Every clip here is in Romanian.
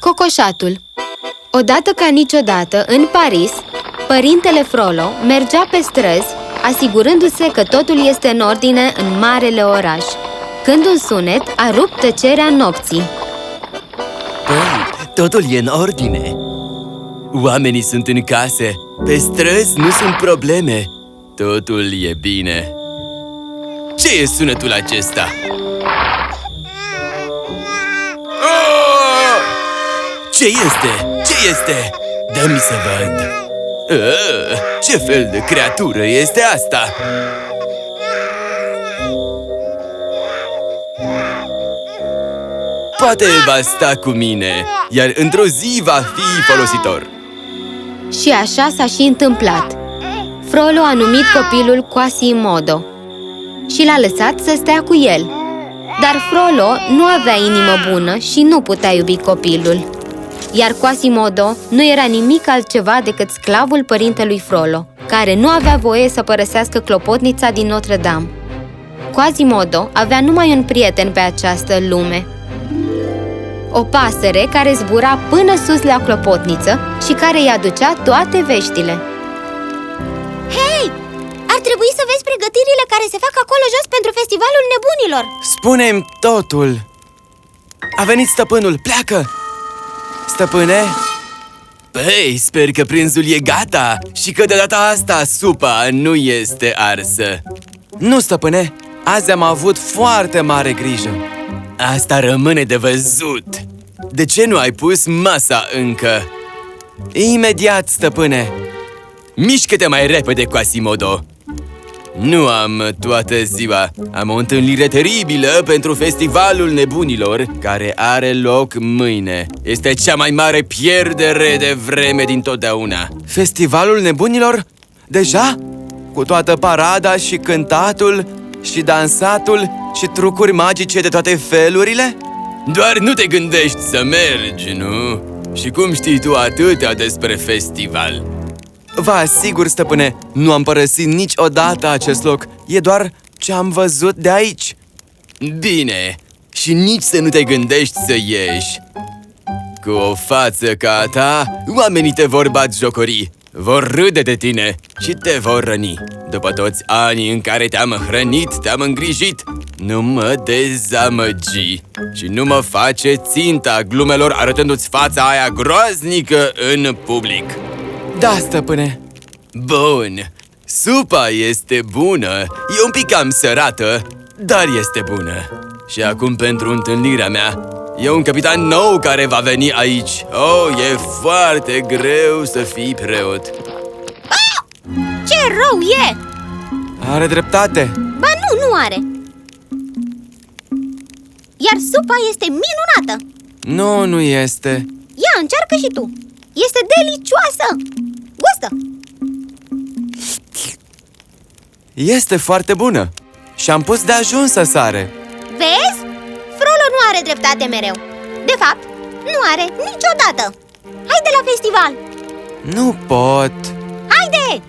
Cocoșatul. Odată ca niciodată, în Paris, părintele Frollo mergea pe străzi, asigurându-se că totul este în ordine în marele oraș, când un sunet a rupt tăcerea nopții. Păi, totul e în ordine. Oamenii sunt în case. Pe străzi nu sunt probleme. Totul e bine Ce e sunetul acesta? Oh! Ce este? Ce este? Dă-mi să văd uh, Ce fel de creatură este asta? Poate va sta cu mine, iar într-o zi va fi folositor Și așa s-a și întâmplat. Frollo a numit copilul Quasimodo și l-a lăsat să stea cu el. Dar Frollo nu avea inimă bună și nu putea iubi copilul. Iar Quasimodo nu era nimic altceva decât sclavul părintelui Frollo, care nu avea voie să părăsească clopotnița din Notre-Dame. Quasimodo avea numai un prieten pe această lume, o pasăre care zbura până sus la clopotniță și care îi aducea toate veștile. Hei! Ar trebui să vezi pregătirile care se fac acolo jos pentru festivalul nebunilor. Spune-mi totul. A venit stăpânul, pleacă! Stăpâne? Păi, sper că prânzul e gata și că de data asta supa nu este arsă. Nu, stăpâne, azi am avut foarte mare grijă. Asta rămâne de văzut. De ce nu ai pus masa încă? Imediat, stăpâne. Mișcă-te mai repede, Quasimodo Nu am toată ziua Am o întâlnire teribilă pentru festivalul nebunilor Care are loc mâine Este cea mai mare pierdere de vreme din totdeauna Festivalul nebunilor? Deja? Cu toată parada și cântatul și dansatul și trucuri magice de toate felurile? Doar nu te gândești să mergi, nu? Și cum știi tu atâtea despre festival? Vă asigur, stăpâne, nu am părăsit niciodată acest loc. E doar ce am văzut de aici. Bine, și nici să nu te gândești să ieși. Cu o față ca a ta, oamenii te vor bat jocorii Vor râde de tine și te vor răni. După toți anii în care te-am hrănit, te-am îngrijit Nu mă dezamăgi Și nu mă face ținta glumelor arătându-ți fața aia groaznică în public Da, stăpâne. Bun, supa este bună. E un pic cam sărată, dar este bună. Și acum pentru întâlnirea mea E un capitan nou care va veni aici. Oh, e foarte greu să fii preot. Ce rău e! Are dreptate. Ba nu, nu are. Iar supa este minunată. Nu, nu este. Ia, încearcă și tu. Este delicioasă Gustă! Este foarte bună. Și am pus de ajuns să sare. Vezi? Frollo nu are dreptate mereu. De fapt, nu are niciodată. Haide la festival. Nu pot. Haide!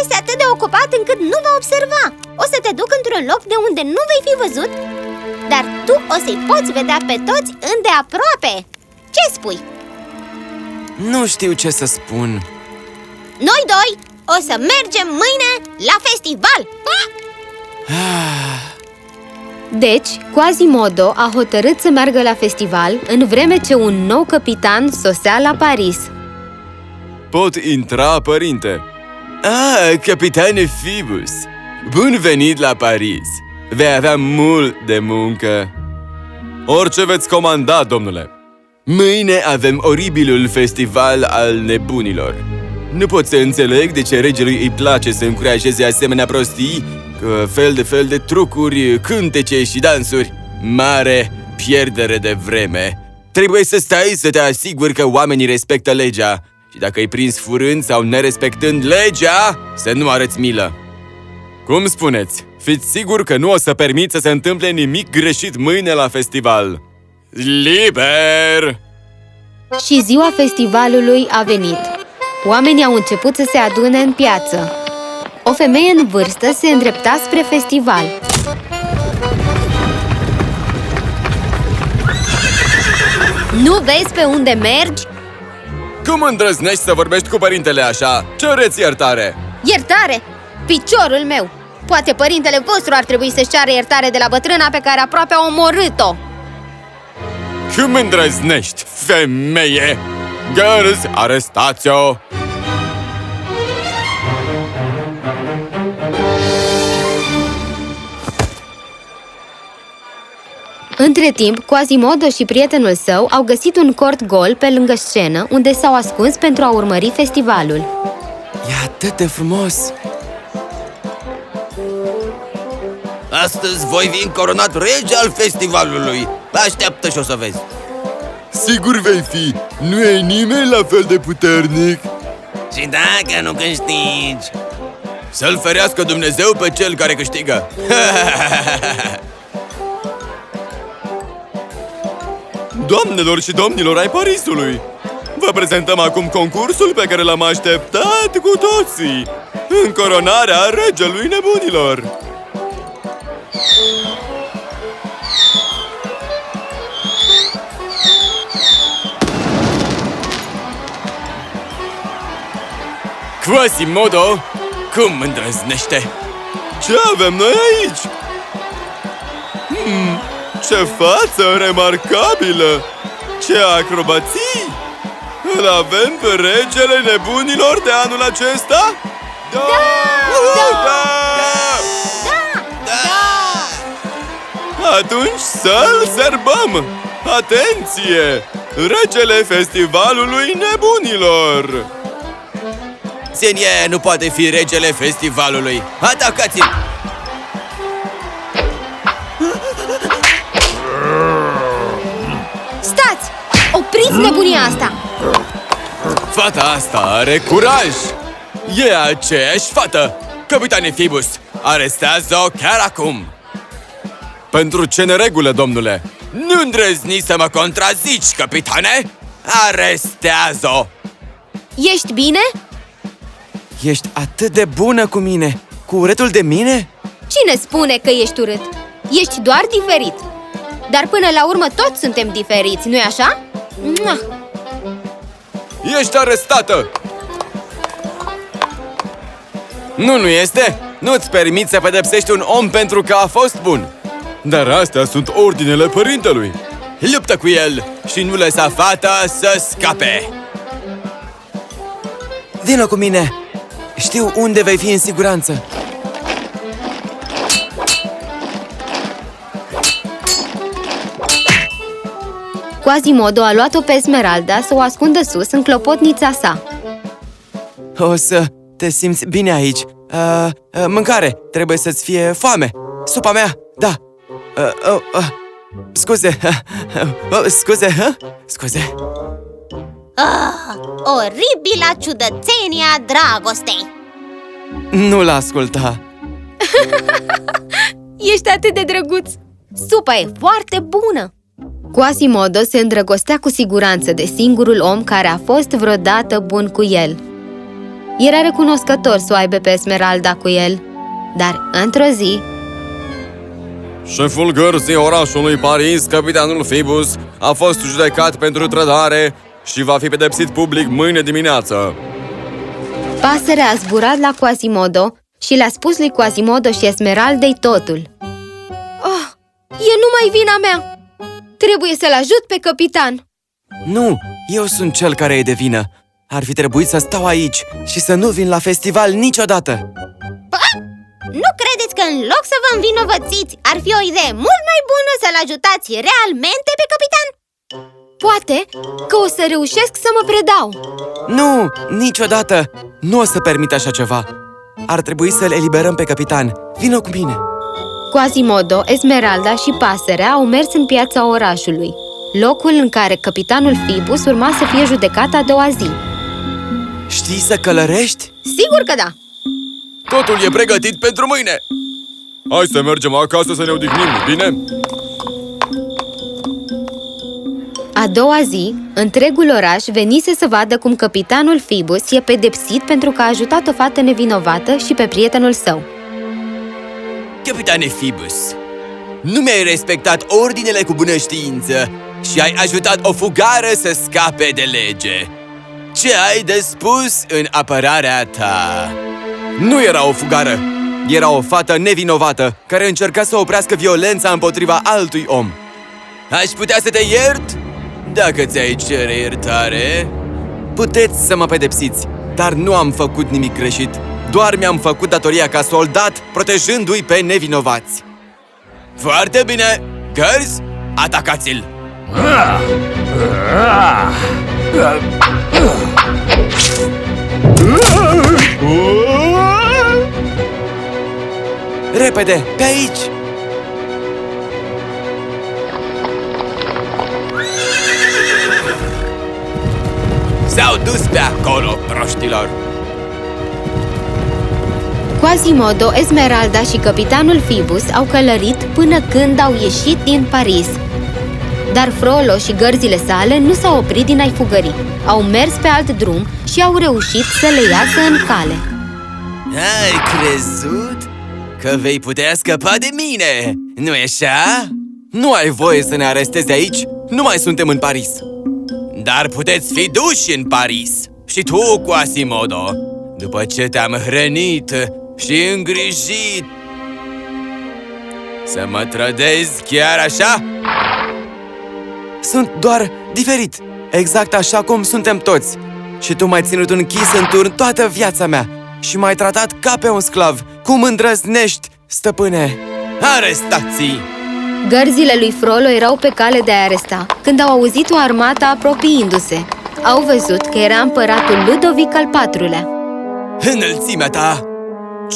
Este atât de ocupat încât nu va observa. O să te duc într-un loc de unde nu vei fi văzut Dar tu o să-i poți vedea pe toți îndeaproape. Ce spui? Nu știu ce să spun Noi doi o să mergem mâine la festival. Deci, Quasimodo a hotărât să meargă la festival în vreme ce un nou capitan sosea la Paris. Pot intra, părinte? Ah, capitane Phoebus. Bun venit la Paris. Vei avea mult de muncă. Orice veți comanda, domnule. Mâine avem oribilul festival al nebunilor Nu pot să înțeleg de ce regelui îi place să încurajeze asemenea prostii Cu fel de fel de trucuri, cântece și dansuri Mare pierdere de vreme Trebuie să stai să te asiguri că oamenii respectă legea Și dacă îi prins furând sau nerespectând legea, să nu arăți milă Cum spuneți? Fiți sigur că nu o să permit să se întâmple nimic greșit mâine la festival Liber! Și ziua festivalului a venit. Oamenii au început să se adune în piață. O femeie în vârstă se îndrepta spre festival. Nu vezi pe unde mergi? Cum îndrăznești să vorbești cu părintele așa? Cereți iertare! Iertare? Piciorul meu! Poate părintele vostru ar trebui să-și ceară iertare de la bătrâna pe care aproape a omorât-o! Cum îndrăznești, femeie? Girls, arestați-o! Între timp, Quasimodo și prietenul său au găsit un cort gol pe lângă scenă, unde s-au ascuns pentru a urmări festivalul. E atât de frumos! Astăzi voi fi încoronat rege al festivalului. Așteaptă și o să vezi. Sigur vei fi! Nu e nimeni la fel de puternic! Și dacă nu câștigi, Să-l ferească Dumnezeu pe cel care câștigă! Doamnelor și domnilor ai Parisului! Vă prezentăm acum concursul pe care l-am așteptat cu toții! Încoronarea regelui nebunilor! Quasimodo, cum îndrăznește? Ce avem noi aici? Hmm, ce față remarcabilă! Ce acrobații! Îl avem pe regele nebunilor de anul acesta? Da! Da! da! da! Atunci să-l serbăm! Atenție! Regele festivalului nebunilor! Xenie nu poate fi regele festivalului. Atacați-l! Opriți nebunia asta! Fata asta are curaj! E aceeași fată! Capitane Phoebus, arestează-o chiar acum! Pentru ce neregulă, domnule? Nu îndrăzni să mă contrazici, capitane! Arestează-o! Ești bine? Ești atât de bună cu mine! Cu urâtul de mine? Cine spune că ești urât? Ești doar diferit Dar până la urmă toți suntem diferiți, nu-i așa? Mua! Ești arestată! Nu, nu este? Nu-ți permiți să pedepsești un om pentru că a fost bun! Dar astea sunt ordinele părintelui! Luptă cu el și nu lăsa fata să scape! Vino cu mine! Știu unde vei fi în siguranță! Quasimodo a luat-o pe Esmeralda să o ascundă sus în clopotnița sa. O să te simți bine aici. Uh, uh, mâncare, trebuie să-ți fie foame. Supa mea, da. Uh, uh, uh. Scuze, uh, scuze, uh? scuze. Ah, oribila ciudățenie a dragostei! Nu-l asculta. Ești atât de drăguț! Supa e foarte bună! Quasimodo se îndrăgostea cu siguranță de singurul om care a fost vreodată bun cu el. Era recunoscător să o aibă pe Esmeralda cu el, dar într-o zi, Șeful gărzii orașului Paris, capitanul Phoebus, a fost judecat pentru trădare și va fi pedepsit public mâine dimineață. pasărea a zburat la Quasimodo și le-a spus lui Quasimodo și Esmeraldei totul. Oh, e numai vina mea! Trebuie să-l ajut pe capitan! Nu, eu sunt cel care e de vină. Ar fi trebuit să stau aici și să nu vin la festival niciodată. Nu credeți că în loc să vă învinovățiți, ar fi o idee mult mai bună să-l ajutați realmente pe capitan? Poate că o să reușesc să mă predau Nu, niciodată! Nu o să permit așa ceva. Ar trebui să-l eliberăm pe capitan. Vino cu mine! Quasimodo, Esmeralda și pasărea au mers în piața orașului, locul în care capitanul Phoebus urma să fie judecat a doua zi. Știi să călărești? Sigur că da! Totul e pregătit pentru mâine! Hai să mergem acasă să ne odihnim, bine? A doua zi, întregul oraș venise să vadă cum capitanul Phoebus e pedepsit pentru că a ajutat o fată nevinovată și pe prietenul său. Capitane Phoebus, nu mi-ai respectat ordinele cu bună știință și ai ajutat o fugară să scape de lege. Ce ai de spus în apărarea ta? Nu era o fugară, era o fată nevinovată care încerca să oprească violența împotriva altui om. Aș putea să te iert? Dacă ți-ai cere iertare... Puteți să mă pedepsiți, dar nu am făcut nimic greșit. Doar mi-am făcut datoria ca soldat, protejându-i pe nevinovați. Foarte bine! Gărzi, atacați-l! Repede, pe aici! S-au dus pe acolo, proștilor! Quasimodo, Esmeralda și capitanul Phoebus au călărit până când au ieșit din Paris. Dar Frollo și gărzile sale nu s-au oprit din a-i fugări. Au mers pe alt drum și au reușit să le iasă în cale. Ai crezut că vei putea scăpa de mine, nu-i așa? Nu ai voie să ne arestezi aici, nu mai suntem în Paris Dar puteți fi duși în Paris Și tu, Quasimodo După ce te-am hrănit și îngrijit Să mă trădezi chiar așa? Sunt doar diferit, exact așa cum suntem toți Și tu m-ai ținut închis în turn toată viața mea Și m-ai tratat ca pe un sclav Cum îndrăznești, stăpâne? Arestații! Gărzile lui Frollo erau pe cale de a aresta, când au auzit o armată apropiindu-se. Au văzut că era împăratul Ludovic al IV-lea. Înălțimea ta!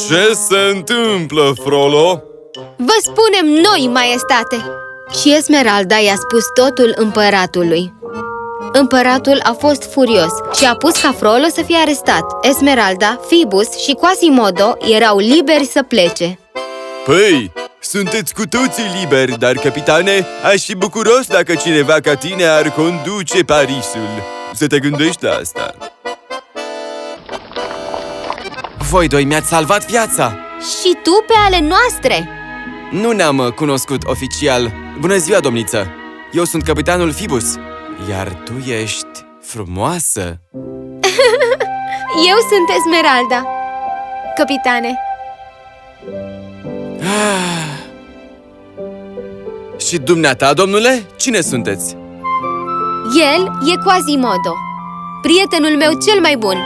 Ce se întâmplă, Frollo? Vă spunem noi, maestate! Și Esmeralda i-a spus totul împăratului. Împăratul a fost furios și a pus ca Frollo să fie arestat. Esmeralda, Phoebus și Quasimodo erau liberi să plece. Păi, sunteți cu toții liberi, dar, capitane, aș fi bucuros dacă cineva ca tine ar conduce Parisul. Să te gândești la asta. Voi doi mi-ați salvat viața! Și tu pe ale noastre! Nu ne-am uh, cunoscut oficial. Bună ziua, domniță! Eu sunt capitanul Phoebus, iar tu ești frumoasă. Eu sunt Esmeralda. Capitane, Și dumneata, domnule, cine sunteți? el e Quasimodo, prietenul meu cel mai bun.